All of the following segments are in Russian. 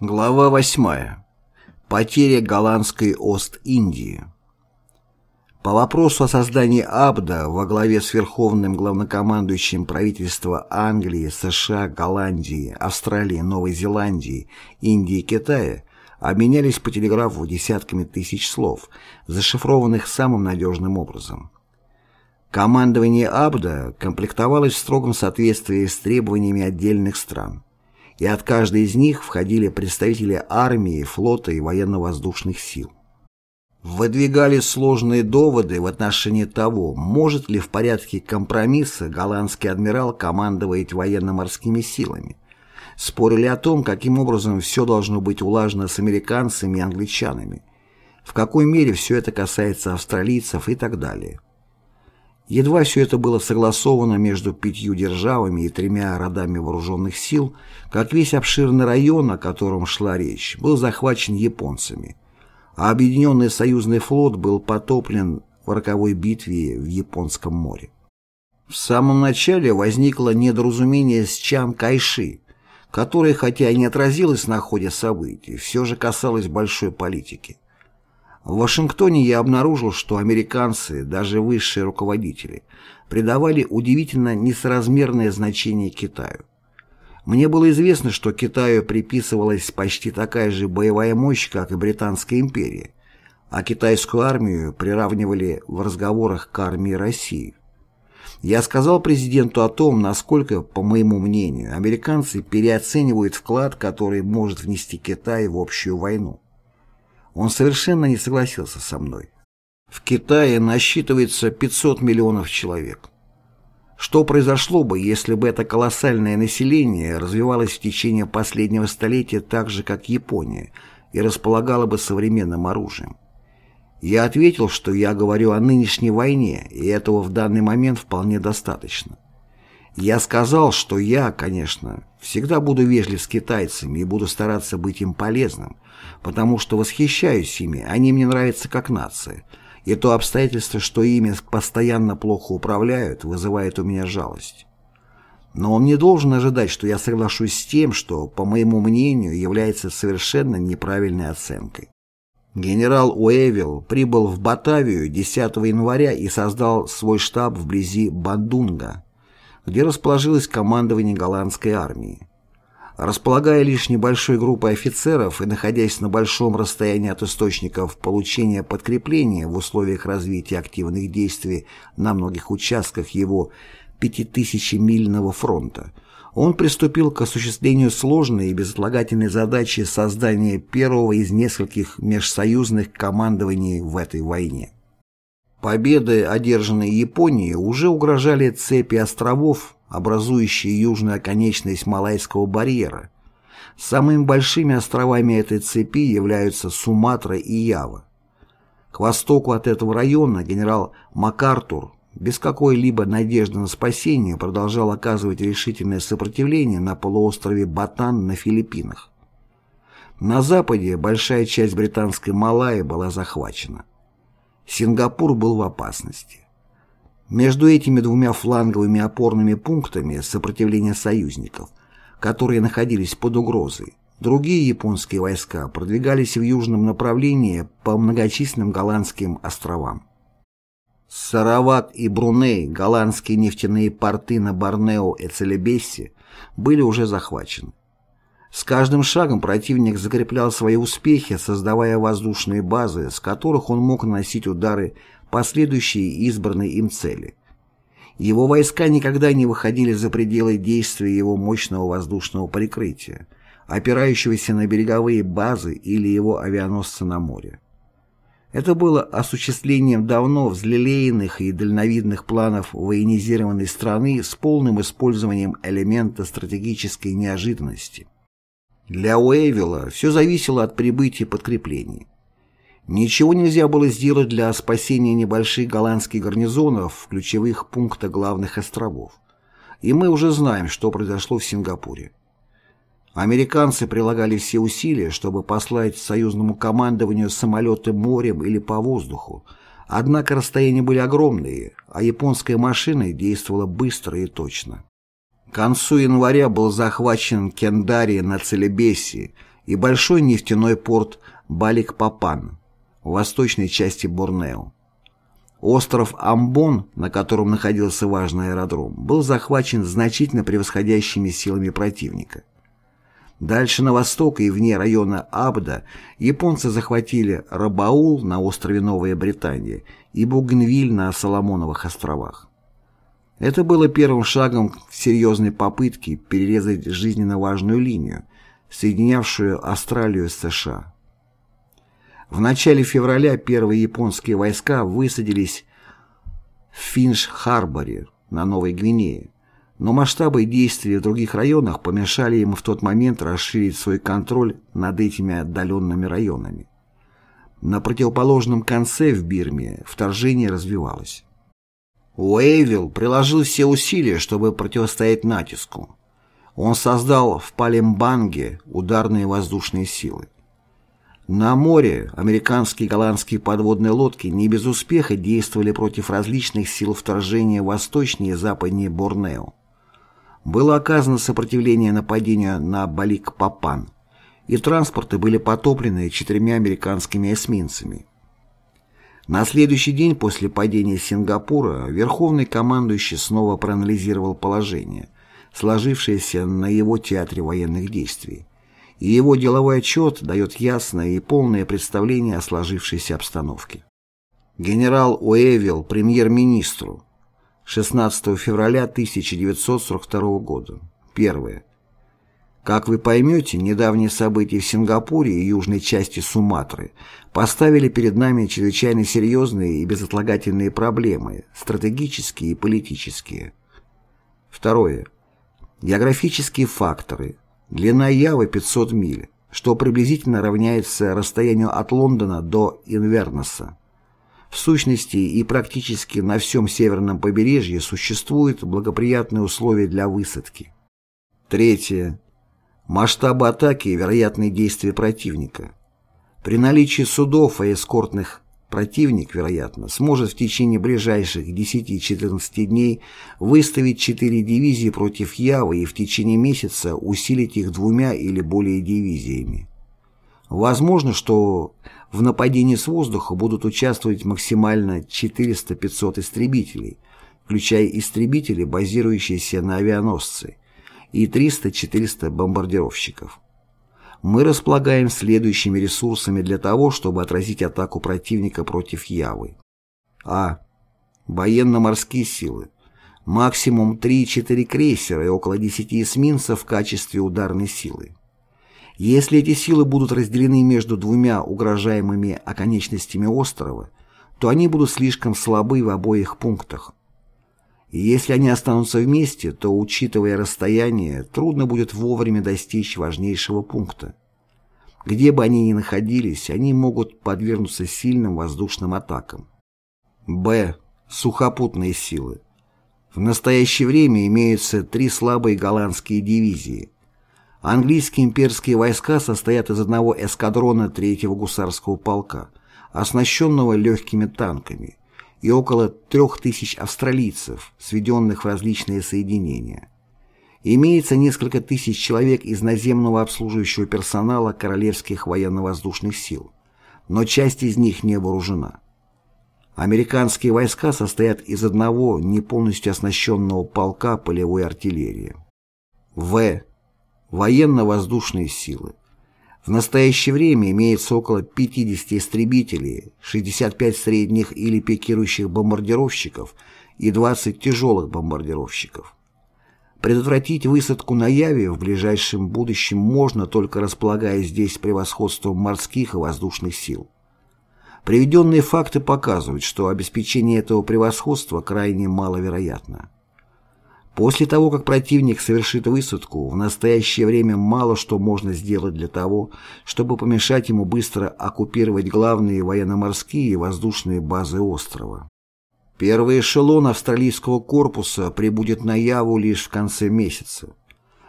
Глава 8. Потеря голландской Ост-Индии. По вопросу о создании Абда во главе с верховным главнокомандующим правительства Англии, США, Голландии, Австралии, Новой Зеландии, Индии и Китая обменялись по телеграфу десятками тысяч слов, зашифрованных самым надежным образом. Командование Абда комплектовалось в строгом соответствии с требованиями отдельных стран и от каждой из них входили представители армии, флота и военно-воздушных сил. Выдвигали сложные доводы в отношении того, может ли в порядке компромисса голландский адмирал командовать военно-морскими силами. Спорили о том, каким образом все должно быть улажено с американцами и англичанами, в какой мере все это касается австралийцев и так далее. Едва все это было согласовано между пятью державами и тремя родами вооруженных сил, как весь обширный район, о котором шла речь, был захвачен японцами, а Объединенный союзный флот был потоплен в роковой битве в Японском море. В самом начале возникло недоразумение с Чан Кайши, которое, хотя и не отразилось на ходе событий, все же касалось большой политики. В Вашингтоне я обнаружил, что американцы, даже высшие руководители, придавали удивительно несоразмерное значение Китаю. Мне было известно, что Китаю приписывалась почти такая же боевая мощь, как и Британская империя, а китайскую армию приравнивали в разговорах к армии России. Я сказал президенту о том, насколько, по моему мнению, американцы переоценивают вклад, который может внести Китай в общую войну. Он совершенно не согласился со мной. В Китае насчитывается 500 миллионов человек. Что произошло бы, если бы это колоссальное население развивалось в течение последнего столетия так же, как Япония, и располагало бы современным оружием? Я ответил, что я говорю о нынешней войне, и этого в данный момент вполне достаточно. Я сказал, что я, конечно, всегда буду вежлив с китайцами и буду стараться быть им полезным, потому что восхищаюсь ими, они мне нравятся как нация, и то обстоятельство, что ими постоянно плохо управляют, вызывает у меня жалость. Но он не должен ожидать, что я соглашусь с тем, что, по моему мнению, является совершенно неправильной оценкой. Генерал Уэвилл прибыл в Батавию 10 января и создал свой штаб вблизи Бандунга, где расположилось командование голландской армии. Располагая лишь небольшой группой офицеров и находясь на большом расстоянии от источников получения подкрепления в условиях развития активных действий на многих участках его пятитысячемильного фронта, он приступил к осуществлению сложной и безотлагательной задачи создания первого из нескольких межсоюзных командований в этой войне. Победы, одержанные Японией, уже угрожали цепи островов, образующие южную оконечность Малайского барьера. Самыми большими островами этой цепи являются Суматра и Ява. К востоку от этого района генерал МакАртур без какой-либо надежды на спасение продолжал оказывать решительное сопротивление на полуострове Батан на Филиппинах. На западе большая часть британской Малайи была захвачена. Сингапур был в опасности. Между этими двумя фланговыми опорными пунктами сопротивления союзников, которые находились под угрозой, другие японские войска продвигались в южном направлении по многочисленным голландским островам. Саравак и Бруней, голландские нефтяные порты на Борнео и Целебессе, были уже захвачены. С каждым шагом противник закреплял свои успехи, создавая воздушные базы, с которых он мог наносить удары по следующей избранной им цели. Его войска никогда не выходили за пределы действия его мощного воздушного прикрытия, опирающегося на береговые базы или его авианосцы на море. Это было осуществлением давно взлелеянных и дальновидных планов военизированной страны с полным использованием элемента стратегической неожиданности – для Уэйвилла все зависело от прибытия подкреплений. Ничего нельзя было сделать для спасения небольших голландских гарнизонов в ключевых пунктах главных островов. И мы уже знаем, что произошло в Сингапуре. Американцы прилагали все усилия, чтобы послать союзному командованию самолеты морем или по воздуху, однако расстояния были огромные, а японская машина действовала быстро и точно. К концу января был захвачен Кендари на Целебессе и большой нефтяной порт Балик-Папан в восточной части Борнео. Остров Амбон, на котором находился важный аэродром, был захвачен значительно превосходящими силами противника. Дальше на восток и вне района Абда японцы захватили Рабаул на острове Новая Британия и Бугенвиль на Соломоновых островах. Это было первым шагом в серьезной попытке перерезать жизненно важную линию, соединявшую Австралию с США. В начале февраля первые японские войска высадились в Финш-Харборе на Новой Гвинее, но масштабы действий в других районах помешали им в тот момент расширить свой контроль над этими отдаленными районами. На противоположном конце в Бирме вторжение развивалось. Уэйвилл приложил все усилия, чтобы противостоять натиску. Он создал в Палембанге ударные воздушные силы. На море американские и голландские подводные лодки не без успеха действовали против различных сил вторжения восточнее и западнее Борнео. Было оказано сопротивление нападению на Балик-Папан, и транспорты были потоплены четырьмя американскими эсминцами. На следующий день после падения Сингапура Верховный командующий снова проанализировал положение, сложившееся на его театре военных действий, и его деловой отчет дает ясное и полное представление о сложившейся обстановке. Генерал Уэвилл премьер-министру 16 февраля 1942 года. Первое. Как вы поймете, недавние события в Сингапуре и южной части Суматры поставили перед нами чрезвычайно серьезные и безотлагательные проблемы, стратегические и политические. Второе. Географические факторы. Длина Явы 500 миль, что приблизительно равняется расстоянию от Лондона до Инверноса. В сущности и практически на всем северном побережье существуют благоприятные условия для высадки. Третье. Масштабы атаки и вероятные действия противника. При наличии судов и эскортных противник, вероятно, сможет в течение ближайших 10-14 дней выставить 4 дивизии против Явы и в течение месяца усилить их двумя или более дивизиями. Возможно, что в нападении с воздуха будут участвовать максимально 400-500 истребителей, включая истребители, базирующиеся на авианосце, и 300-400 бомбардировщиков. Мы располагаем следующими ресурсами для того, чтобы отразить атаку противника против Явы. А. Военно-морские силы. Максимум 3-4 крейсера и около 10 эсминцев в качестве ударной силы. Если эти силы будут разделены между двумя угрожаемыми оконечностями острова, то они будут слишком слабы в обоих пунктах. И если они останутся вместе, то, учитывая расстояние, трудно будет вовремя достичь важнейшего пункта. Где бы они ни находились, они могут подвергнуться сильным воздушным атакам. Б. Сухопутные силы. В настоящее время имеются три слабые голландские дивизии – Английские имперские войска состоят из одного эскадрона 3-го гусарского полка, оснащенного легкими танками, и около трех тысяч австралийцев, сведенных в различные соединения. Имеется несколько тысяч человек из наземного обслуживающего персонала Королевских военно-воздушных сил, но часть из них не вооружена. Американские войска состоят из одного не полностью оснащенного полка полевой артиллерии. В. Военно-воздушные силы. В настоящее время имеется около 50 истребителей, 65 средних или пикирующих бомбардировщиков и 20 тяжелых бомбардировщиков. Предотвратить высадку на Яве в ближайшем будущем можно только располагая здесь превосходством морских и воздушных сил. Приведенные факты показывают, что обеспечение этого превосходства крайне маловероятно. После того, как противник совершит высадку, в настоящее время мало что можно сделать для того, чтобы помешать ему быстро оккупировать главные военно-морские и воздушные базы острова. Первый эшелон австралийского корпуса прибудет на Яву лишь в конце месяца.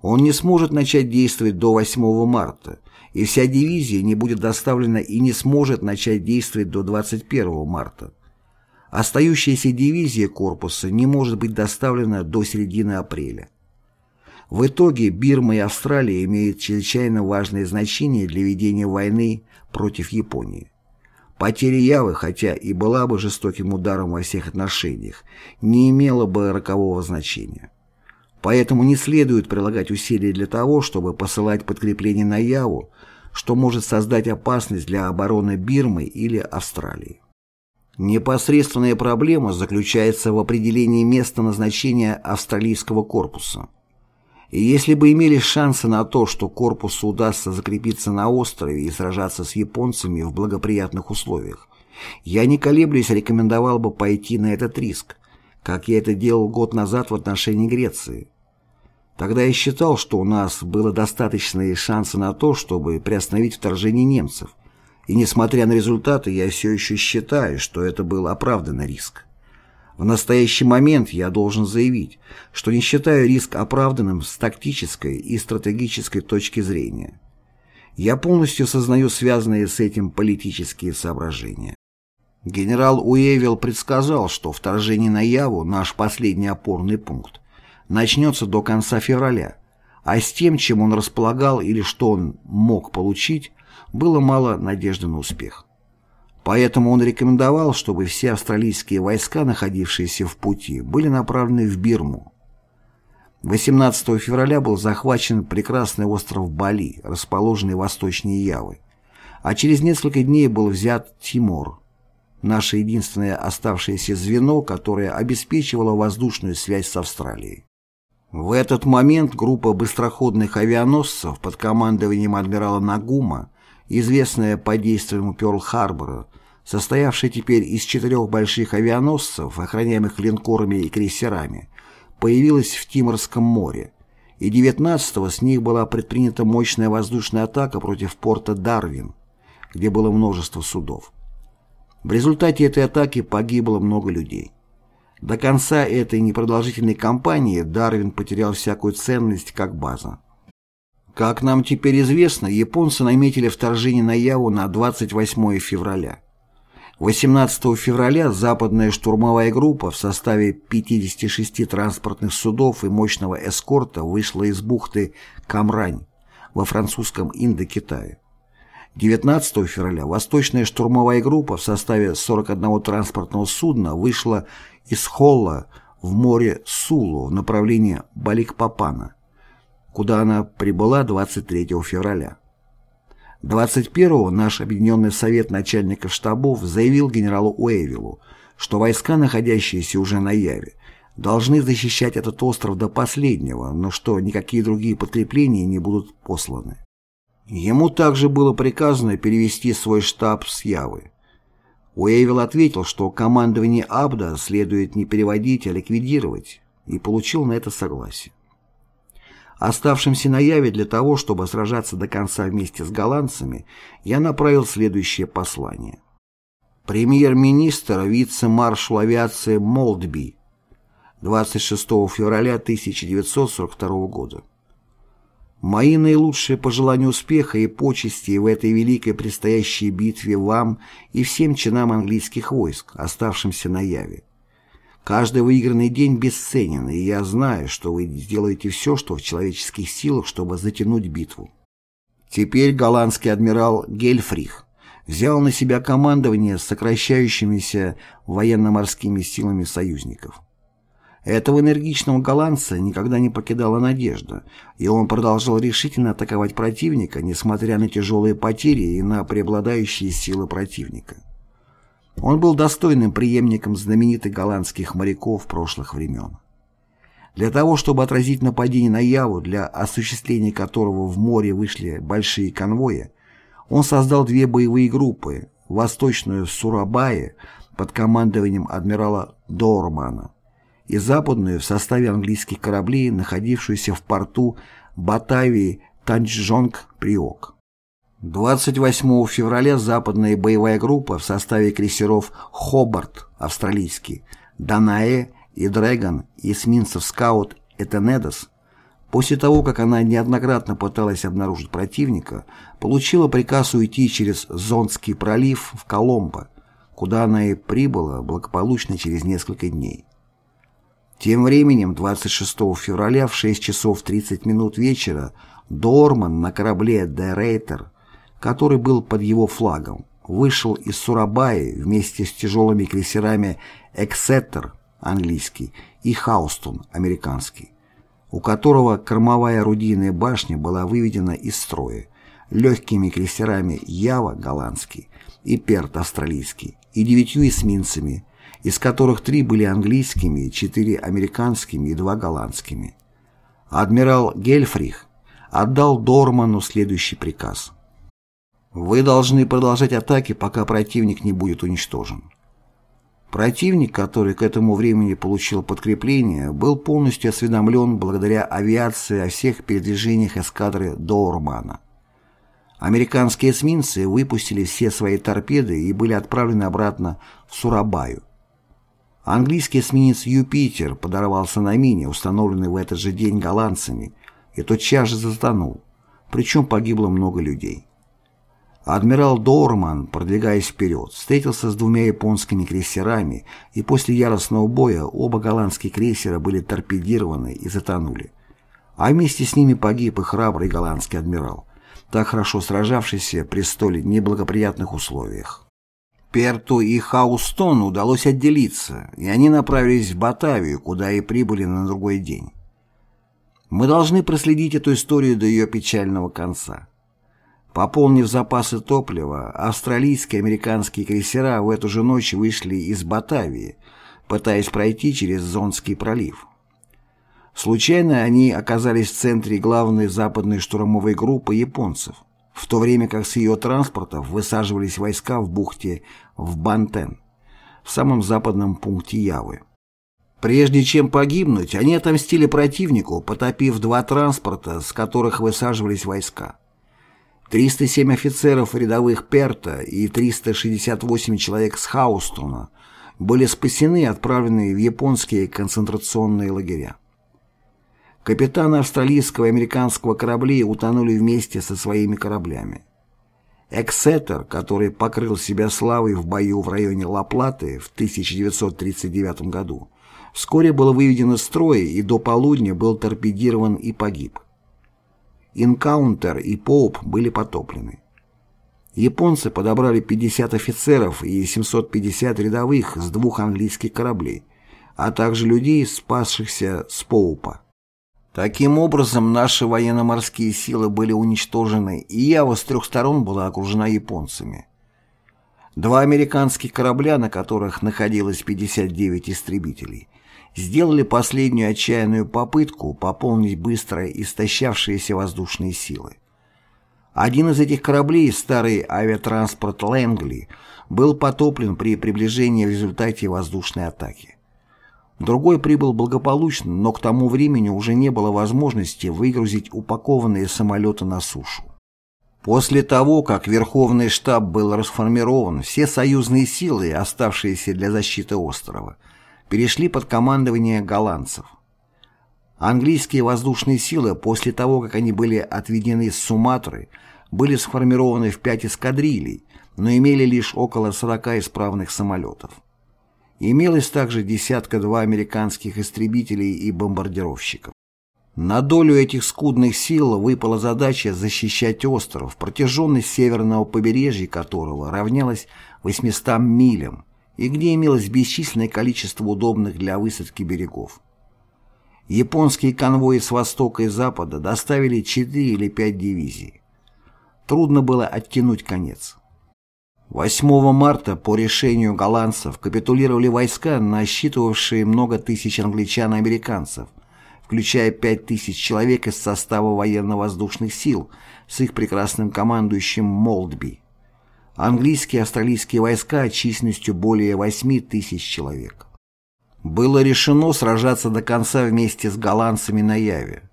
Он не сможет начать действовать до 8 марта, и вся дивизия не будет доставлена и не сможет начать действовать до 21 марта. Остающаяся дивизия корпуса не может быть доставлена до середины апреля. В итоге Бирма и Австралия имеют чрезвычайно важное значение для ведения войны против Японии. Потеря Явы, хотя и была бы жестоким ударом во всех отношениях, не имела бы рокового значения. Поэтому не следует прилагать усилия для того, чтобы посылать подкрепление на Яву, что может создать опасность для обороны Бирмы или Австралии. Непосредственная проблема заключается в определении места назначения австралийского корпуса. И если бы имели шансы на то, что корпусу удастся закрепиться на острове и сражаться с японцами в благоприятных условиях, я не колеблясь рекомендовал бы пойти на этот риск, как я это делал год назад в отношении Греции. Тогда я считал, что у нас было достаточные шансы на то, чтобы приостановить вторжение немцев, и несмотря на результаты, я все еще считаю, что это был оправданный риск. В настоящий момент я должен заявить, что не считаю риск оправданным с тактической и стратегической точки зрения. Я полностью сознаю связанные с этим политические соображения. Генерал Уэвилл предсказал, что вторжение на Яву – наш последний опорный пункт, начнется до конца февраля, а с тем, чем он располагал или что он мог получить, было мало надежды на успех. Поэтому он рекомендовал, чтобы все австралийские войска, находившиеся в пути, были направлены в Бирму. 18 февраля был захвачен прекрасный остров Бали, расположенный восточнее Явы, а через несколько дней был взят Тимор, наше единственное оставшееся звено, которое обеспечивало воздушную связь с Австралией. В этот момент группа быстроходных авианосцев под командованием адмирала Нагума известная по действиям Пёрл-Харбора, состоявшая теперь из четырех больших авианосцев, охраняемых линкорами и крейсерами, появилась в Тиморском море, и 19-го с них была предпринята мощная воздушная атака против порта Дарвин, где было множество судов. В результате этой атаки погибло много людей. До конца этой непродолжительной кампании Дарвин потерял всякую ценность как база. Как нам теперь известно, японцы наметили вторжение на Яву на 28 февраля. 18 февраля западная штурмовая группа в составе 56 транспортных судов и мощного эскорта вышла из бухты Камрань во французском Индокитае. 19 февраля восточная штурмовая группа в составе 41 транспортного судна вышла из Холла в море Сулу в направлении Баликпапана куда она прибыла 23 февраля. 21-го наш Объединенный Совет начальников штабов заявил генералу Уэйвиллу, что войска, находящиеся уже на Яве, должны защищать этот остров до последнего, но что никакие другие подкрепления не будут посланы. Ему также было приказано перевести свой штаб с Явы. Уэйвилл ответил, что командование Абда следует не переводить, а ликвидировать, и получил на это согласие. Оставшимся на Яве для того, чтобы сражаться до конца вместе с голландцами, я направил следующее послание. Премьер-министр, вице-маршал авиации Молдби, 26 февраля 1942 года. Мои наилучшие пожелания успеха и почести в этой великой предстоящей битве вам и всем чинам английских войск, оставшимся на Яве. Каждый выигранный день бесценен, и я знаю, что вы сделаете все, что в человеческих силах, чтобы затянуть битву. Теперь голландский адмирал Гельфрих взял на себя командование сокращающимися военно-морскими силами союзников. Этого энергичного голландца никогда не покидала надежда, и он продолжал решительно атаковать противника, несмотря на тяжелые потери и на преобладающие силы противника. Он был достойным преемником знаменитых голландских моряков прошлых времен. Для того, чтобы отразить нападение на Яву, для осуществления которого в море вышли большие конвои, он создал две боевые группы, восточную в Сурабае под командованием адмирала Дормана и западную в составе английских кораблей, находившуюся в порту Батавии Танчжонг-Приок. 28 февраля западная боевая группа в составе крейсеров «Хобарт» австралийский, «Данаэ» и «Дрэгон» и эсминцев «Скаут» «Этенедос» после того, как она неоднократно пыталась обнаружить противника, получила приказ уйти через Зонский пролив в Коломбо, куда она и прибыла благополучно через несколько дней. Тем временем 26 февраля в 6 часов 30 минут вечера Дорман на корабле «Де Рейтер», который был под его флагом, вышел из Сурабаи вместе с тяжелыми крейсерами «Эксеттер» английский и «Хаустон» американский, у которого кормовая орудийная башня была выведена из строя, легкими крейсерами «Ява» голландский и «Перт» австралийский и девятью эсминцами, из которых три были английскими, четыре американскими и два голландскими. Адмирал Гельфрих отдал Дорману следующий приказ. «Вы должны продолжать атаки, пока противник не будет уничтожен». Противник, который к этому времени получил подкрепление, был полностью осведомлен благодаря авиации о всех передвижениях эскадры Доурмана. Американские эсминцы выпустили все свои торпеды и были отправлены обратно в Сурабаю. Английский эсминец «Юпитер» подорвался на мине, установленной в этот же день голландцами, и тотчас же затонул, причем погибло много людей. Адмирал Дорман, продвигаясь вперед, встретился с двумя японскими крейсерами, и после яростного боя оба голландских крейсера были торпедированы и затонули. А вместе с ними погиб и храбрый голландский адмирал, так хорошо сражавшийся при столь неблагоприятных условиях. Перту и Хаустону удалось отделиться, и они направились в Батавию, куда и прибыли на другой день. Мы должны проследить эту историю до ее печального конца. Пополнив запасы топлива, австралийские и американские крейсера в эту же ночь вышли из Батавии, пытаясь пройти через Зонский пролив. Случайно они оказались в центре главной западной штурмовой группы японцев в то время как с ее транспортов высаживались войска в бухте в Бантен, в самом западном пункте Явы. Прежде чем погибнуть, они отомстили противнику, потопив два транспорта, с которых высаживались войска. 307 офицеров рядовых Перта и 368 человек с Хаустона были спасены и отправлены в японские концентрационные лагеря. Капитаны австралийского и американского кораблей утонули вместе со своими кораблями. Эксетер, который покрыл себя славой в бою в районе Ла-Платы в 1939 году, вскоре был выведен из строя и до полудня был торпедирован и погиб. Инкаунтер и Поуп были потоплены. Японцы подобрали 50 офицеров и 750 рядовых с двух английских кораблей, а также людей, спасшихся с Поупа. Таким образом, наши военно-морские силы были уничтожены, и Ява с трех сторон была окружена японцами. Два американских корабля, на которых находилось 59 истребителей, сделали последнюю отчаянную попытку пополнить быстро истощавшиеся воздушные силы. Один из этих кораблей, старый авиатранспорт «Лэнгли», был потоплен при приближении в результате воздушной атаки. Другой прибыл благополучно, но к тому времени уже не было возможности выгрузить упакованные самолеты на сушу. После того, как Верховный штаб был расформирован, все союзные силы, оставшиеся для защиты острова, перешли под командование голландцев. Английские воздушные силы, после того, как они были отведены с Суматры, были сформированы в пять эскадрилей, но имели лишь около 40 исправных самолетов. Имелось также десятка-два американских истребителей и бомбардировщиков. На долю этих скудных сил выпала задача защищать остров, протяженность северного побережья которого равнялась 800 милям, и где имелось бесчисленное количество удобных для высадки берегов. Японские конвои с востока и запада доставили 4 или 5 дивизий. Трудно было оттянуть конец. 8 марта по решению голландцев капитулировали войска, насчитывавшие много тысяч англичан и американцев, включая 5 тысяч человек из состава военно-воздушных сил с их прекрасным командующим Молдби. Английские и австралийские войска численностью более 8 тысяч человек. Было решено сражаться до конца вместе с голландцами на Яве.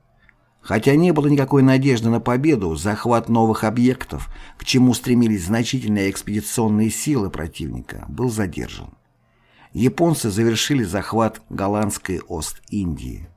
Хотя не было никакой надежды на победу, захват новых объектов, к чему стремились значительные экспедиционные силы противника, был задержан. Японцы завершили захват голландской Ост-Индии.